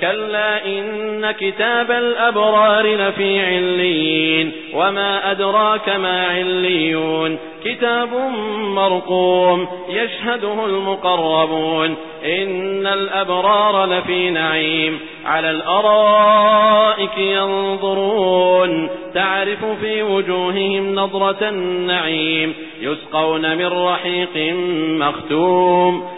كلا إن كتاب الأبرار لفي عليين وما أدراك ما عليون كتاب مرقوم يشهده المقربون إن الأبرار لفي نعيم على الأرائك ينظرون تعرف في وجوههم نظرة النعيم يسقون من رحيق مختوم